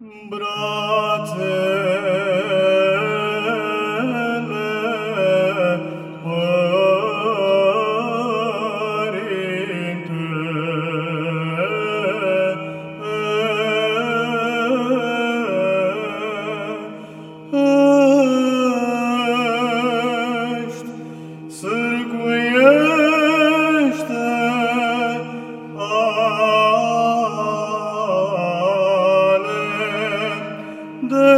Brate the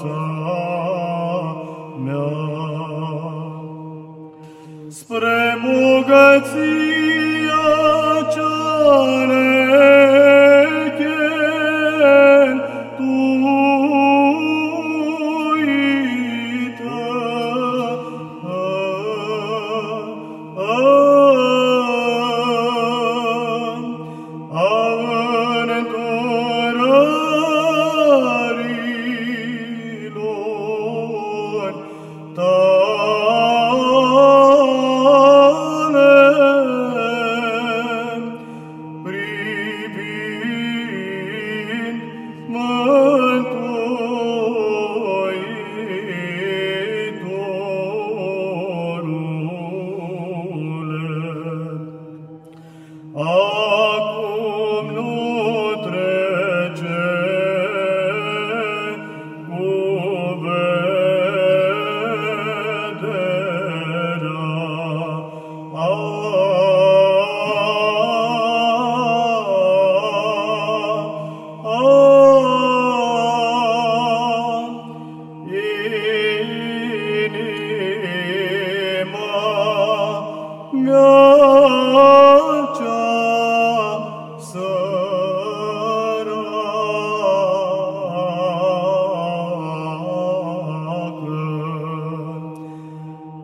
Vieta mea Spremugatia ceale Oh,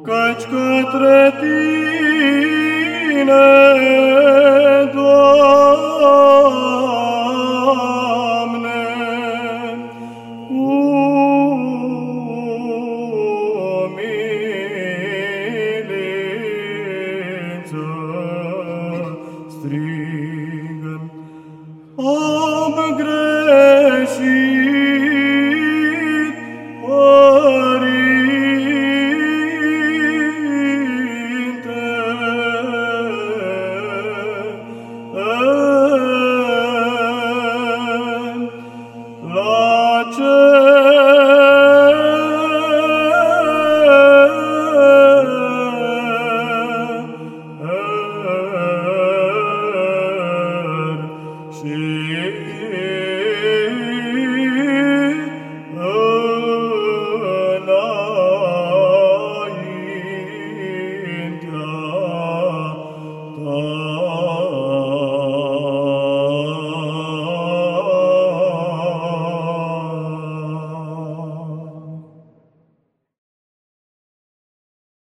Căci către tine, Doamne, umilință strigam. am